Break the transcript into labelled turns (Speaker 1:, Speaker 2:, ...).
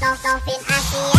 Speaker 1: Đo, Dolphin Asia